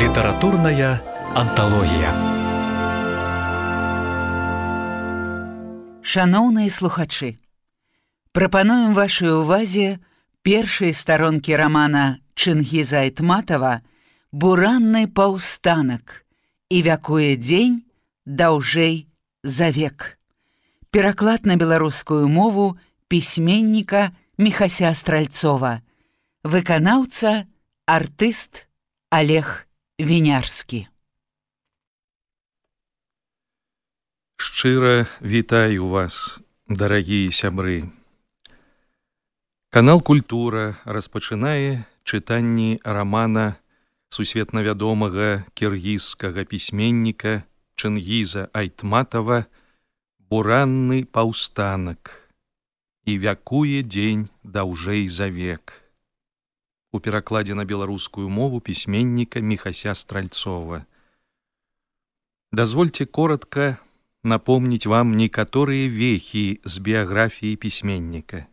літаратурная анталогія Шаноўныя слухачы прапануем вашай увазе першай старонкі рамана Чынгіза Айтматава буранны паўстанак і вякуе дзень даўжэй за век. Пераклад на беларускую мову пісьменніка Мехася Стральцова, выканаўца артыст Олег Вінярскі. Шчыра вітаю вас, дарагія сябры. Канал культура распачынае чытанні рамана сусветна вядомага кіргізскага пісьменніка Чынгіза Айтматава буранны паўстанак і вякуе дзень даўжэй за век. У перакладзе на беларускую мову пісьменніка Мехася Стральцова. Дазвольце коротко напомніць вам некаторыя вехі з біяграфіі пісьменніка.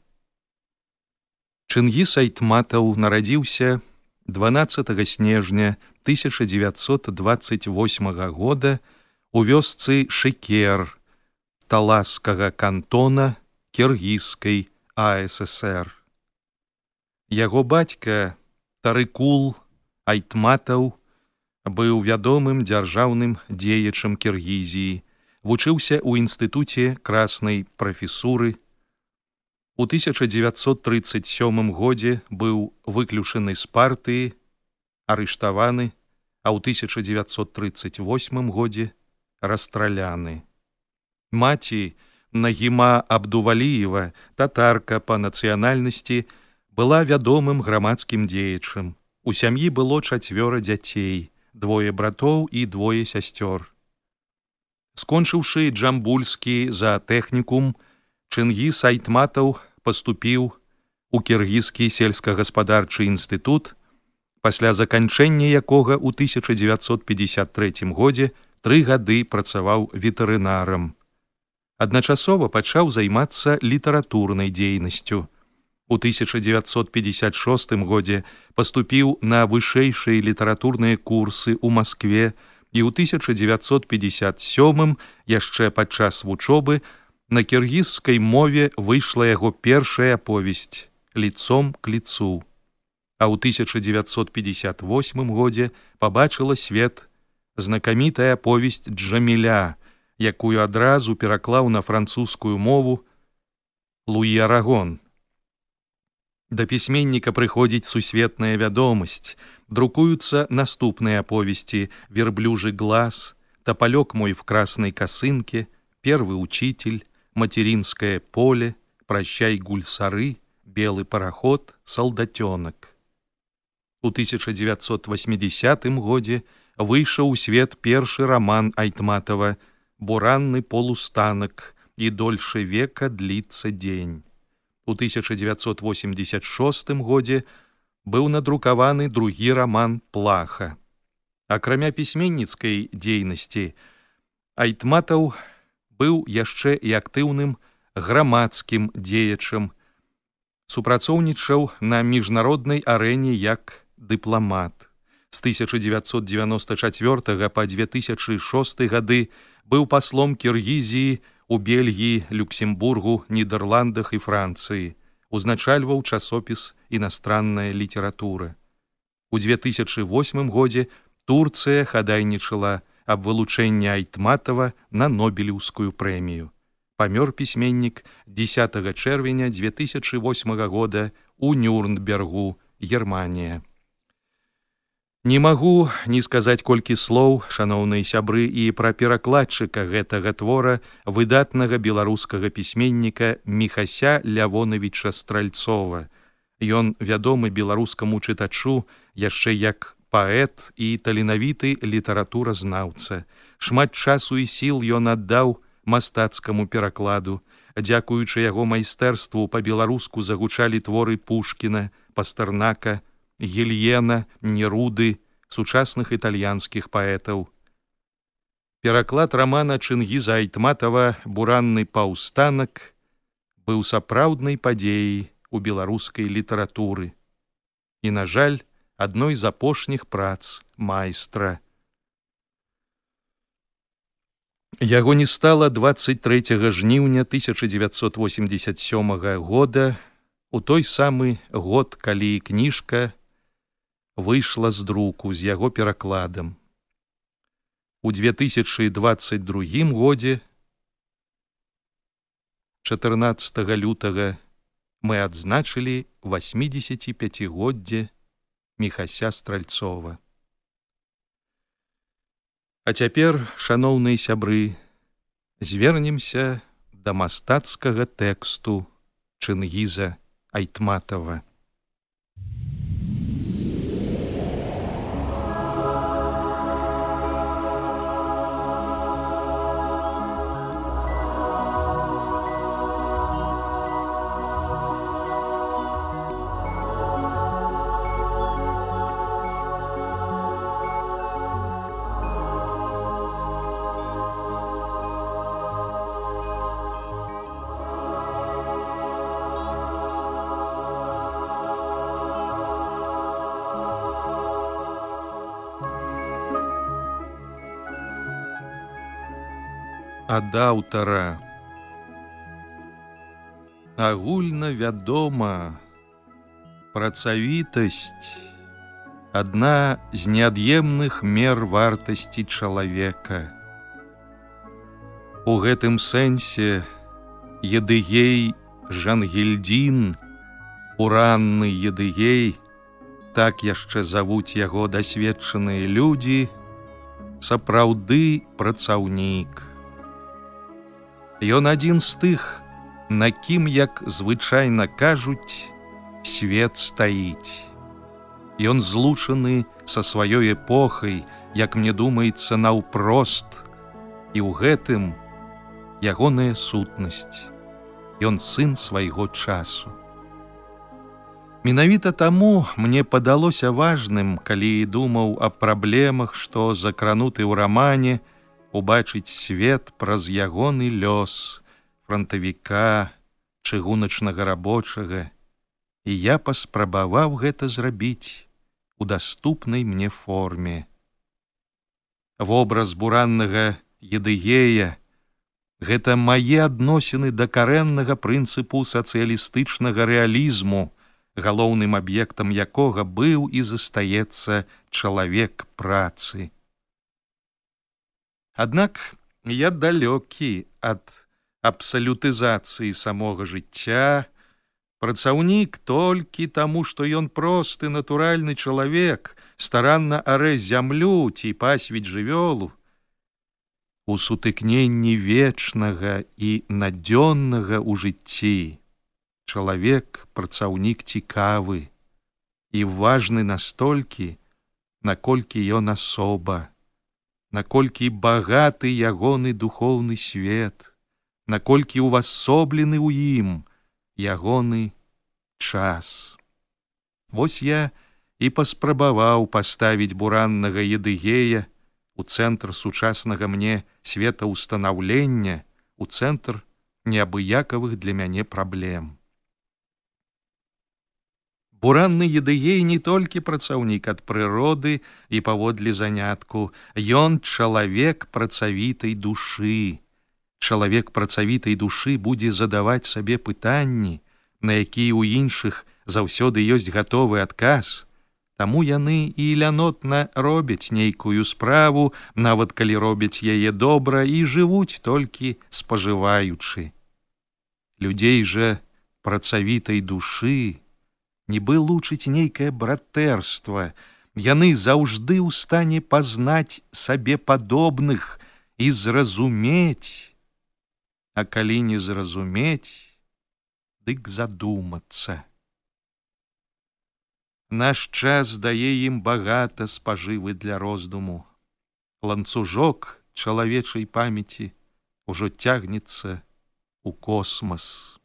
Чынгіз Айтматаў нарадзіўся 12 снежня 1928 года у вёсцы Шекер, таласкага кантона кіргізскай АССР. Яго бацька Тарыкул Айтматаў быў вядомым дзяржаўным дзеячам Кіргізіі, вучыўся ў інстытуце краснай прафесуры. У 1937 годзе быў выключаны з партыі, арыштаваны, а ў 1938 годзе расстраляны. Маці Нагіма Абдуваліева, татарка па нацыянальнасці, была вядомым грамадскім дзеячам. У сям'і было чацвёра дзяцей, двое братоў і двое сясцёр. Скончыўшы джамбульскі за тэхнікум, Чынгі Сайтматаў паступіў у кіргізскі сельскагаспадарчы інстытут, пасля заканчэння якога ў 1953 годзе тры гады працаваў ветэрынарам адначасова пачаў займацца літаратурнай дзейнасцю. У 1956 годзе паступіў на вышэйшыя літаратурныя курсы ў Маскве і ў 1957 яшчэ падчас вучобы на кіргізскай мове выйшла яго першая аповесць лицом к лицу. А ў 1958 годзе пабачыла свет знакамітая аповесць Джаміля, якую адразу пераклаў на французскую мову Луі Арагон. Да пісьменніка прыходзіць сусветная вядомасць, друкуюцца наступныя аповесці верблюжы глаз, тапалёк мой в красной касынке, первый учитель, материнское поле, прощай гульсары, белый параход, солдатёнок. У 1980 годзе выйшаў у свет першы роман Айтматова, буранны полустанак і дольше века дліцца дзень. У 1986 годзе быў надрукаваны другі роман плаха. Акрамя пісьменніцкай дзейнасці, Айтматаў быў яшчэ і актыўным грамадскім дзеячам, супрацоўнічаў на міжнароднай арэне як дыпламат. З 1994 па 2006 гады быў паслом Кіргізіі у Бельгіі, Люксембургу, Нідерландах і Францыі, узначальваў часопіс інастранная літаратура. У 2008 годзе Турцыя хадайнічала аб вылучэнні Айтматава на нобелеўскую прэмію. Памёр пісьменнік 10 чэрвеня 2008 года у Нюрнбергу, Германія. Не магу не сказаць колькі слоў, шаноўныя сябры і пра перакладчыка гэтага твора выдатнага беларускага пісьменніка Мехася Лявонавіча Стральцова. Ён вядомы беларускаму чытачу яшчэ як паэт і таленавіты літаратуразнаўца. Шмат часу і сіл ён аддаў мастацкаму перакладу. Дзякуючы яго майстэрству па-беларуску загучалі творы Пушкіна, пастарнака, гельена неруды сучасных італьянскіх паэтаў пераклад рамана чынгіза айтматава буранны паўстанак быў сапраўднай падзеяй у беларускай літаратуры і на жаль адной з апошніх прац майстра. Яго не стала 23 жніўня 1987 года у той самы год, калі кніжка выйшла з друку з яго перакладам. У 2022 годзе 14 лютага мы адзначылі 85годдзе мехася стральцова. А цяпер, шаноўныя сябры, звернемся да мастацкага тэксту Чынгіза Айтматова. Ад аўтара. Агульна вядома, працавітасць адна з неад'емных мер вартасці чалавека. У гэтым сэнсе едыгей Жангельдзін, уранны едыгей, так яшчэ завуць яго дасведчаныя людзі, сапраўды працаўнік. Ён адзін з тых, на кім, як звычайна кажуць, свет стаіць. Ён злучаны са сваёй эпохай, як мне думаецца наўпрост, і ў гэтым ягоная сутнасць. Ён сын свайго часу. Менавіта таму мне падалося важным, калі думаў аб праблемах, што закрануты ў рамане, убачыць свет праз ягоны лёс фронтавіка чыгуначнага рабочага. І я паспрабаваў гэта зрабіць у даступнай мне форме. Вобраз бураннага едыгея гэта мае адносіны да карэннага прынцыпу сацыялістычнага рэалізму галоўным аб'ектам якога быў і застаецца чалавек працы Аднак я далёкі ад абсалютызацыі самога жыцця, працаўнік толькі таму, што ён просты натуральны чалавек, старанна арэ зямлю ці пасвіць жывёлу. У сутыкненні вечнага і надзённага ў жыцці чалавек працаўнік цікавы і важны настолькі, наколькі ён асоба наколькі багаты ягоны духоўны свет, наколькі увасоблены ў ім ягоны час. Вось я і паспрабаваў паставіць бураннага едыгея у цэнтр сучаснага мне светаўстанаўлення, у цэнтр неабыякавых для мяне праблем. Буранны едыгей не толькі працаўнік ад прыроды і паводле занятку, Ён чалавек працавітай душы. Чалавек працавітай душы будзе задаваць сабе пытанні, на якія ў іншых заўсёды ёсць гатовы адказ. Таму яны і лянотна робяць нейкую справу, нават калі робяць яе добра і жывуць толькі спажываючы. Людзей жа працавітай душы, нібы лучыць нейкае братэрства, яны заўжды ў стане пазнаць сабе падобных і зразумець, А калі не зразумець, дык задумацца. Наш час дае ім багата спажывы для роздуму. Ланцужок чалавечай памяці ўжо цягнецца у космас.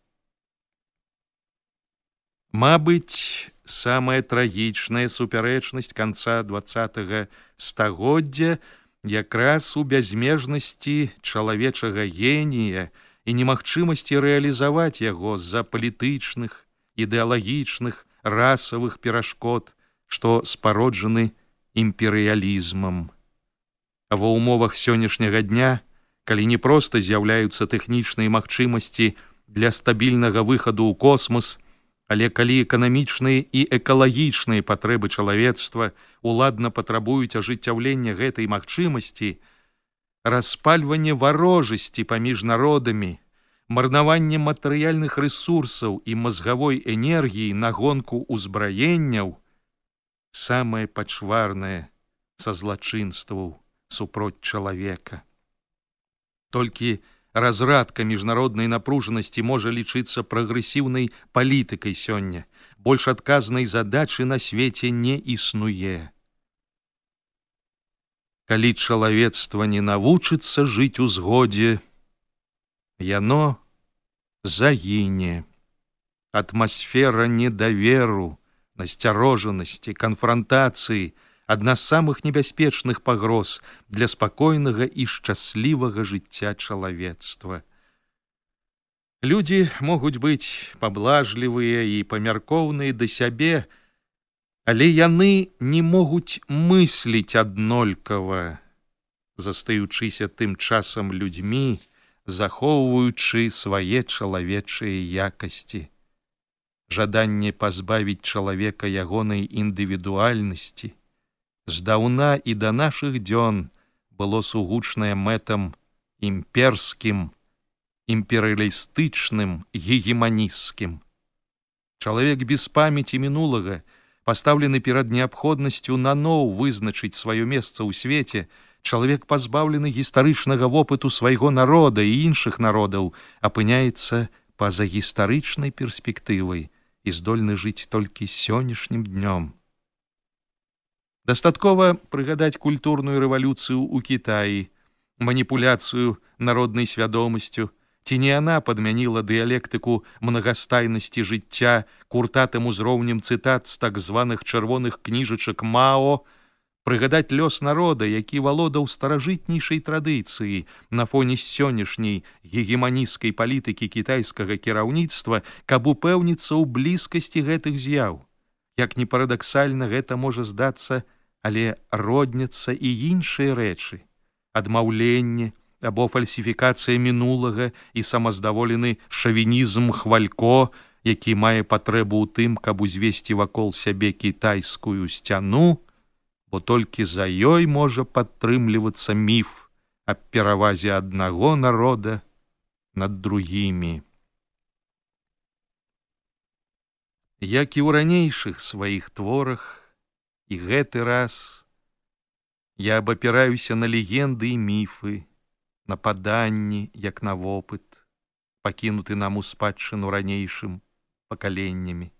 Мабыць, самая трагічная супярэчнасць канца два стагоддзя якраз у бязмежнасці чалавечага генія і немагчымасці рэалізаваць яго з-за палітычных, ідэалагічных, расавых перашкод, што спароджаны імперыялізмам. А ва ўмовах сённяшняга дня, калі не проста з'яўляюцца тэхнічныя магчымасці для стабільнага выхаду ў космос, але калі эканамічныя і экалагічныя патрэбы чалавецтва уладна патрабуюць ажыццяўлення гэтай магчымасці, распальванне варожасці паміж народамі, марнаванне матэрыяльных ресурсаў і мазгавой энергіі на гонку ўзбраенняў самае пачварнае са злачынстваў супроць чалавека. Толькі разрадка міжнароднай напружанасці можа лічыцца прагрэсіўнай палітыкай сёння. Больш адказнай задачы на свеце не існуе. Калі чалавецтва не навучыцца жыць у згодзе, яно загіне. Атмасфера недаверу, насцярожанасці, канфрантацыі, адна з самых небяспечных пагроз для спакойнага і шчаслівага жыцця чалавецтва. Людзі могуць быць паблажлівыя і памяркоўныя да сябе, але яны не могуць мысліць аднолькава, застаючыся тым часам людзьмі, захоўваючы свае чалавечыя якасці. Жаданне пазбавіць чалавека ягонай індывідуальнасці, здаўна і да нашых дзён было сугучнае мэтам імперскім, імперыялістычным, гегеманісцкім. Чалавек без памяці мінулага, пастаўлены перад неабходнасцю наноў вызначыць сваё месца ў свеце, чалавек пазбаўлены гістарычнага вопыту свайго народа і іншых народаў апыняецца па-за гістарычнай перспектывай і здольны жыць толькі сённяшнім днём. Дастаткова прыгадаць культурную рэвалюцыю ў Кітаі, маніпуляцыю народнай свядомасцю, ці не яна падмяніла дыялектыку мнагастайнасці жыцця куртатым узроўнем цытат з так званых чырвоных кніжачак Мао, прыгадаць лёс народа, які валодаў старажытнейшай традыцыі на фоне сённяшняй гегеманісцкай палітыкі кітайскага кіраўніцтва, каб упэўніцца ў блізкасці гэтых з'яў. Як ні парадаксальна гэта можа здацца, але родняцца і іншыя рэчы, адмаўленне або фальсіфікацыя мінулага і самаздаволены шавінізм хвалько, які мае патрэбу ў тым, каб узвесці вакол сябе кітайскую сцяну, бо толькі за ёй можа падтрымлівацца міф аб перавазе аднаго народа над другімі. Як і ў ранейшых сваіх творах і гэты раз я абапіраюся на легенды і міфы, на паданні, як на вопыт, пакінуты нам у спадчыну ранейшым пакаленнямі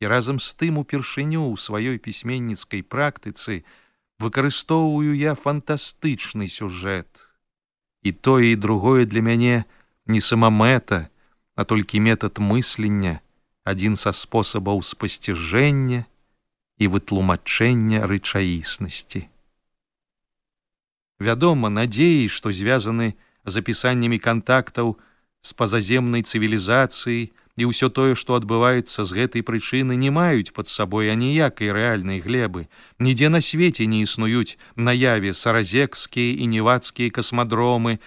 і разам з тым упершыню ў сваёй пісьменніцкай практыцы выкарыстоўваю я фантастычны сюжэт. І тое і другое для мяне не самамэта, а толькі метад мыслення, адзін са спосабаў спасціжэння і вытлумачэння рэчаіснасці. Вядома, надзеі, што звязаны з апісаннямі кантактаў з пазаземнай цывілізацыяй, і ўсё тое, што адбываецца з гэтай прычыны, не маюць пад сабой аніякай рэальнай глебы. Нідзе на свеце не існуюць наяве саразекскія і невацкія касмадромы.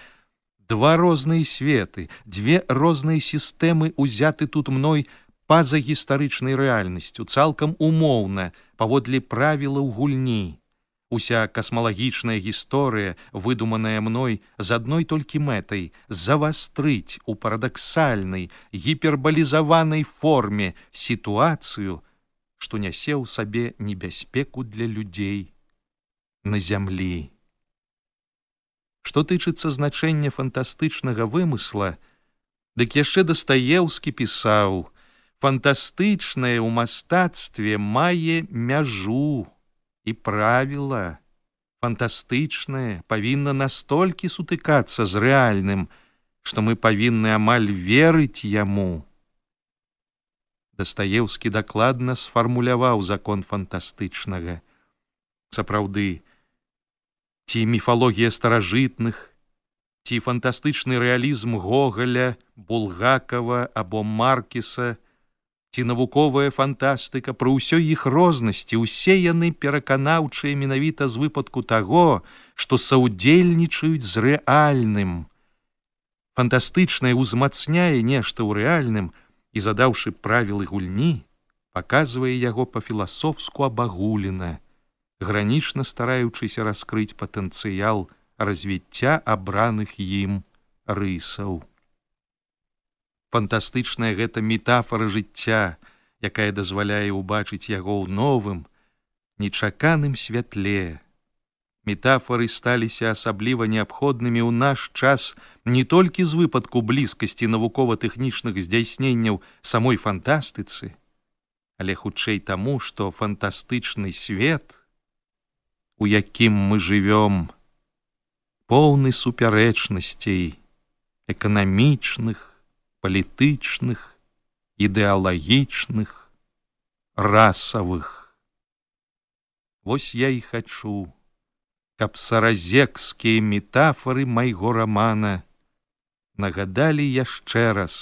Два розныя светы, дзве розныя сістэмы узяты тут мной па-за гістарычнай рэальнасцю, цалкам умоўна, паводле правілаў гульні уся касмалагічная гісторыя, выдуманая мной з адной толькі мэтай завастрыць у парадаксальнай гіпербалізаванай форме сітуацыю, што нясе ў сабе небяспеку для людзей на зямлі. Што тычыцца значэння фантастычнага вымысла, дык яшчэ дастаеўскі пісаў: фантастычнае ў мастацтве мае мяжу і правіла фантастычнае павінна настолькі сутыкацца з рэальным, што мы павінны амаль верыць яму. Дастаеўскі дакладна сфармуляваў закон фантастычнага. Сапраўды, ці міфалогія старажытных, ці фантастычны рэалізм гогаля, булгакова або маркіса, ці навуковая фантастыка пра ўсёй іх рознасці усе яны пераканаўчыя менавіта з выпадку таго, што саўдзельнічаюць з рэальным. Фантастычнае ўзмацняе нешта ў рэальным і задаўшы правілы гульні, паказвае яго па-філасофску абагулена, гранічна стараючыся раскрыць патэнцыял развіцця абраных ім рысаў фантастычная гэта метафора жыцця, якая дазваляе ўбачыць яго ў новым, нечаканым святле. Метафоры сталіся асабліва неабходнымі ў наш час не толькі з выпадку блізкасці навукова-тэхнічных здзяйсненняў самой фантастыцы, але хутчэй таму, што фантастычны свет, у якім мы жывём, поўны супярэчнасцей, эканамічных, палітычных, ідэалагічных, расавых. Вось я і хачу, каб саразекскія метафоры майго рамана нагадалі яшчэ раз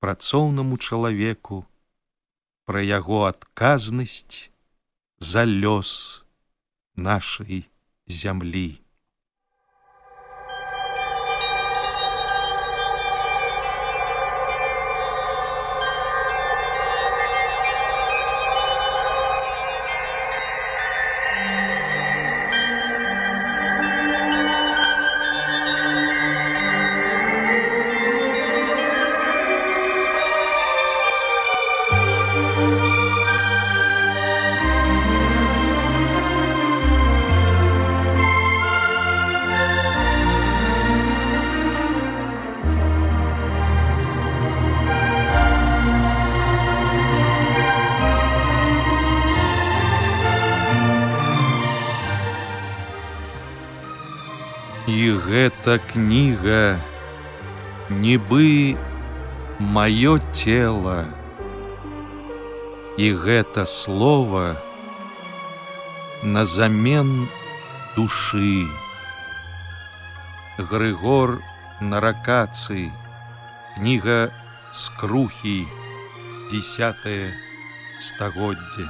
працоўнаму чалавеку пра яго адказнасць за лёс нашай зямлі. Гэта кніга нібы маё тело. І гэта слово назамен душы. Грыгор на ракацыі, кніга скрухі, десятое стагоддзе.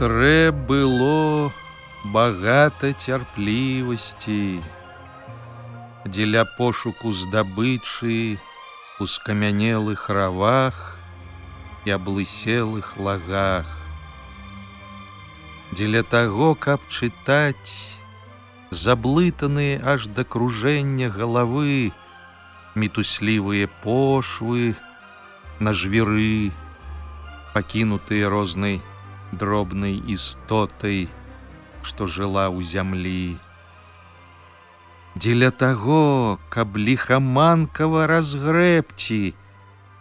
Трэ было багата цярплівасці. Дзеля пошуку здабычы у скамянелых равах і аблыселых лагах. Дзеля таго, каб чытаць заблытаныя аж да кружэння галавы, мітуслівыя пошвы, на жвіры, пакінутыя рознай дробнай істотай, што жыла ў зямлі. Дзеля таго, каб ліхаманкава разгрэбці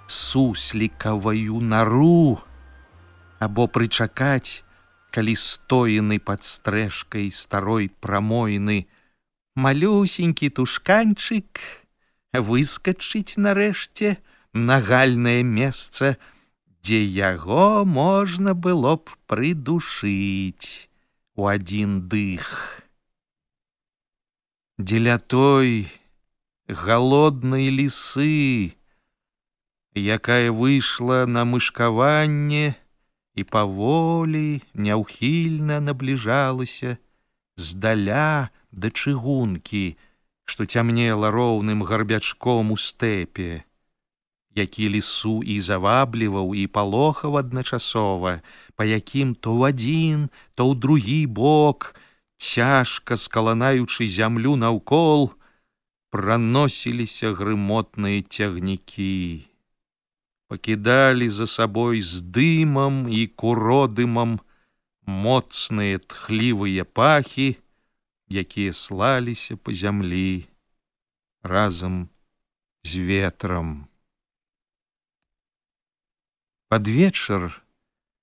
суслікаваю нару, або прычакаць, калі стоены пад стрэжкай старой прамойны, малюсенькі тушканчык выскачыць нарэшце нагальнае месца, дзе яго можна было б прыдушыць у адзін дых. Дзеля той галоднай лісы, якая выйшла на мышкаванне і паволі няўхільна набліжалася здаля да чыгункі, што цямнела роўным гарбячком у стэпе які лісу і завабліваў і палохаў адначасова, па якім то ў адзін, то ў другі бок, цяжка скаланаючы зямлю наўкол, праносіліся грымотныя цягнікі. Пакідалі за сабой з дымам і куродымам моцныя тхлівыя пахі, якія слаліся па зямлі разам з ветрам. Пад вечар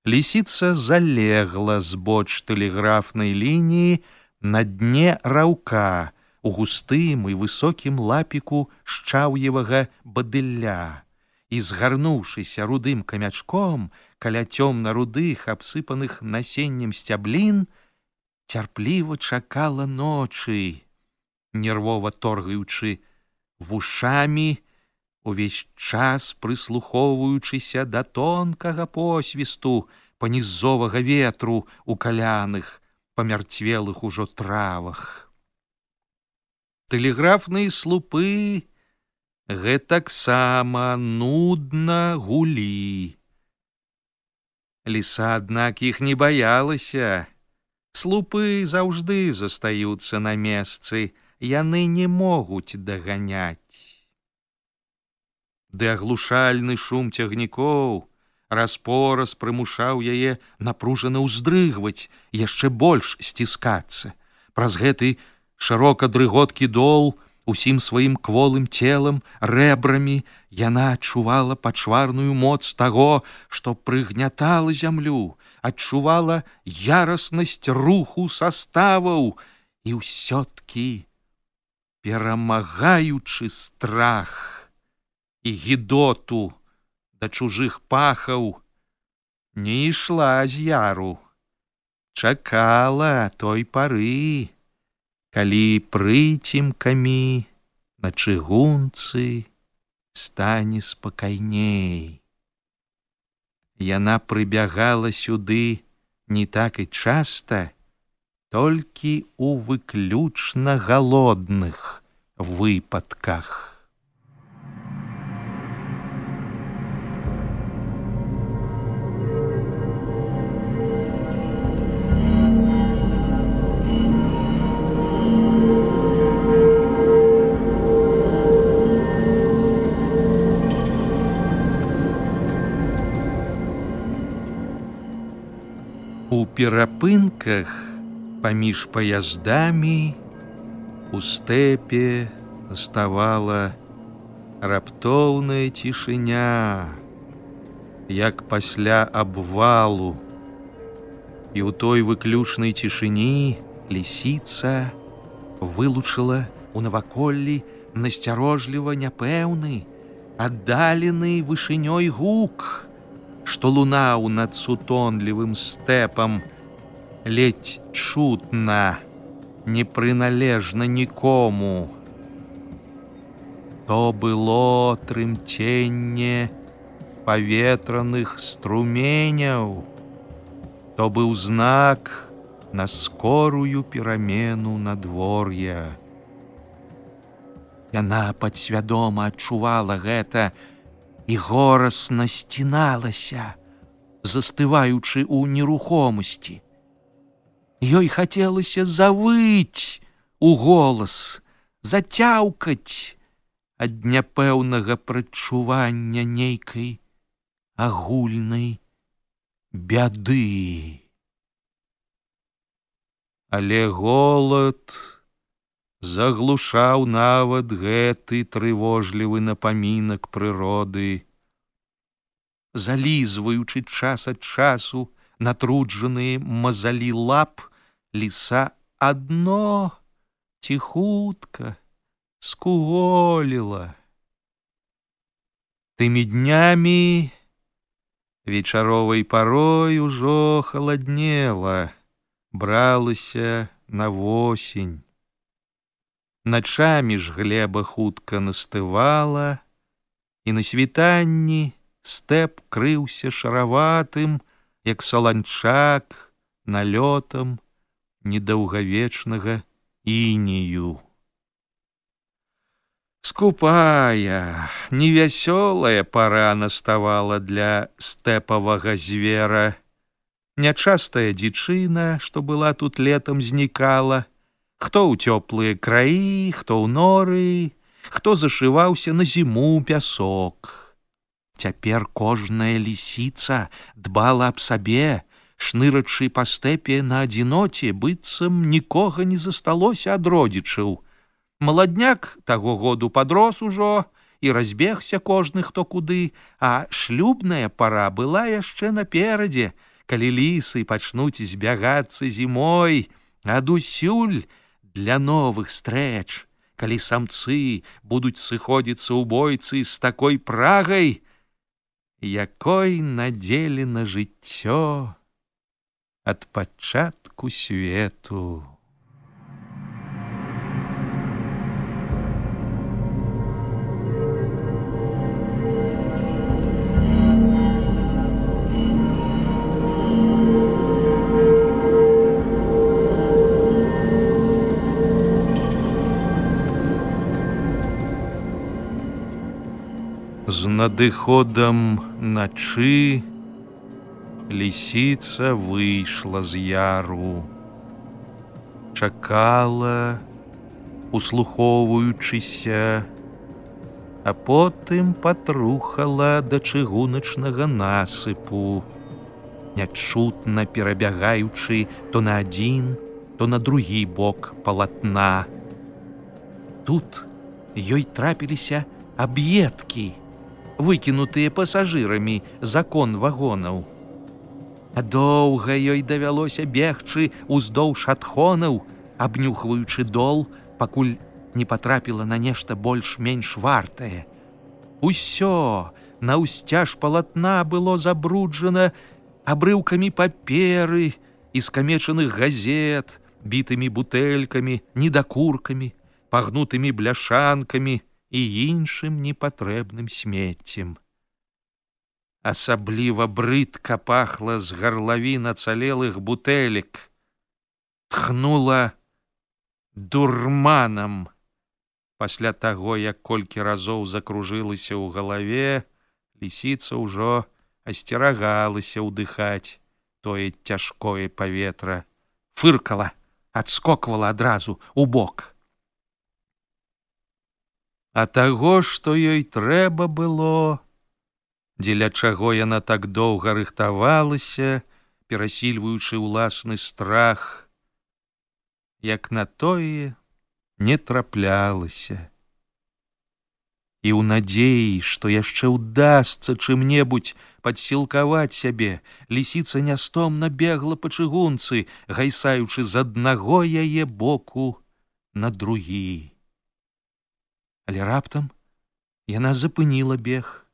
лісіца залегла збоч тэлеграфнай лініі на дне раўка у густым і высокім лапіку шчаўевага бадылля. І згарнуўшыся рудым камячком каля цёмна-рудых абсыпаных насеннем сцяблін цярпліва чакала ночы нервова торгаючы вушамі увесь час прыслухоўваючыся да тонкага посвісту панізовага ветру у каляных памярцвелых ужо травах. Тэлеграфныя слупы гэтаксама нудна гулі. Ліса аднак іх не баялася. Слупы заўжды застаюцца на месцы яны не могуць даганяць ды аглушальны шум цягнікоў. Распораз прымушаў яе напружана ўздрыгваць яшчэ больш сціскацца. Праз гэты шырока дрыготкі дол усім сваім кволым целам рэбрамі яна адчувала пачварную моц таго што прыгнятала зямлю адчувала яраснасць руху составаў і ўсё-ткі перамагаючы страх і гідоту да чужых пахаў не ішла з яру. Чакала той пары калі прыцімкамі на чыгунцы стане спакайней. Яна прыбягала сюды не так і часта толькі у выключна галодных выпадках перапынках паміж паяздамі у стэпе заставала раптоўная цішыня, як пасля абвалу. І ў той выключнай цішыні лісіца вылучыла у наваколлі насцярожліва няпэўны, аддалены вышынёй гук што лунаў над сутонлівым стэпам, ледь чутна, не прыналежна нікому. То было трымценне паветраных струменяў, то быў знак на скорую перамену надвор'я. Яна падсвядома адчувала гэта, і горасна сціналася, застываючы ў нерухомасці. Ёй хацелася завыць у голас, зацяўкаць ад няпэўнага прачування нейкай агульнай бяды. Але голод заглушаў нават гэты трывожлівы напамінак прыроды. Залізваючы час ад часу натруджаныя мазалі лап, ліса адно ціхутка скуголіла. Тымі днямі вечаровай парой ужо халаднела, бралася на восень начамі ж глеба хутка настывала, і на світанні стэп крыўся шараватым, як саланчак налётам недаўгавечнага інію. Скупая, невясёлая пара наставала для стэпавага звера. Нячастая дзічына, што была тут летом знікала, хто ў цёплыя краі, хто ў норы, хто зашываўся на зіму пясок. Цяпер кожная лісіца дбала аб сабе, шнырачы па стэпе на адзіноце быццам нікога не засталося ад родзічаў. Маладняк таго году падрос ужо і разбегся кожны хто куды, а шлюбная пара была яшчэ наперадзе, калі лісы пачнуць збягацца зімой, адусюль для новых стрэч, калі самцы будуць сыходзіцца ў бойцы з такой прагай, якой надзелі на жыццё ад пачатку свету. З надыходам начы лісіца выйшла з яру, чакала, услухоўваючыся, а потым патрухала да чыгуначнага насыпу, нячутна перабягаючы то на адзін, то на другі бок палатна. Тут ёй трапіліся аб'едкі, выкінутыя пасажырамі закон вагонаў. А доўга ёй давялося бегчы ўздоўж адхонаў, абнюхваючы дол, пакуль не патрапіла на нешта больш-менш вартае. Усё на ўсцяж палатна было забруджана абрыўкамі паперы і скамечаных газет, бітымі бутэлькамі, недакуркамі, пагнутымі бляшанкамі, і іншым непатрэбным смеццем. Асабліва брыдка пахла з гарлаві нацалелых бутэлек, тхнула дурманам. Пасля таго, як колькі разоў закружылася ў галаве, лісіца ўжо асцерагалася ўдыхаць тое цяжкое паветра, фыркала, адскоквала адразу у бок а таго, што ёй трэба было, дзеля чаго яна так доўга рыхтавалася, перасільваючы ўласны страх, як на тое не траплялася. І ў надзеі, што яшчэ ўдасца чым-небудзь падсілкаваць сябе, лісіца нястомна бегла па чыгунцы, гайсаючы з аднаго яе боку на другі але раптам яна запыніла бег,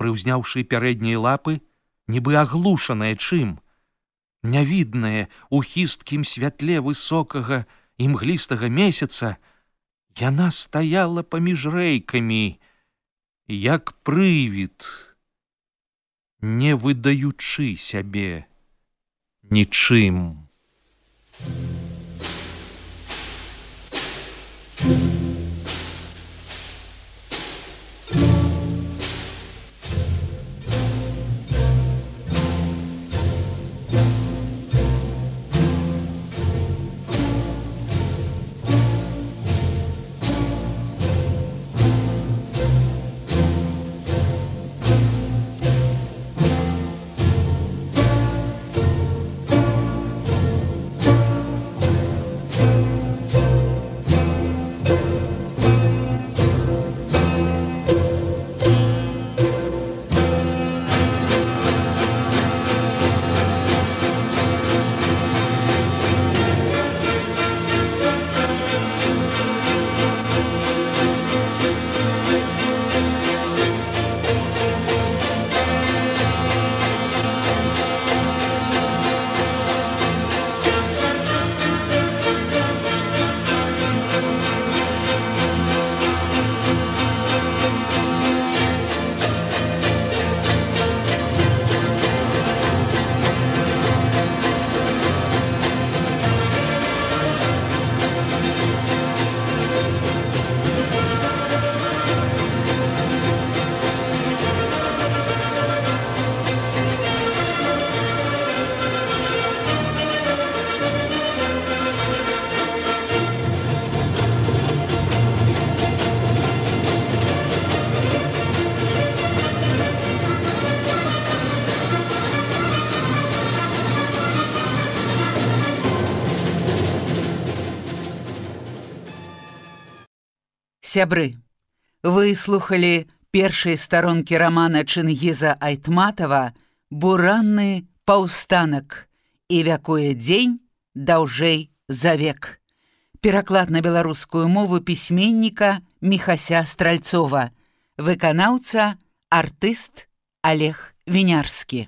прыўзняўшы пярэднія лапы, нібы аглушаная чым, нявіднае у хісткім святле высокага імглістага месяца, яна стаяла паміж рэйкамі, як прывід, не выдаючы сябе нічым. Thank you. Сябры Вы слухали першай старонкі рамана Чынгіза Айтматава буранны паўстанак і вякуе дзень даўжэй за век. Пераклад на беларускую мову пісьменніка Мехася Стральцова, выканаўца артыст Олег Вінярскі.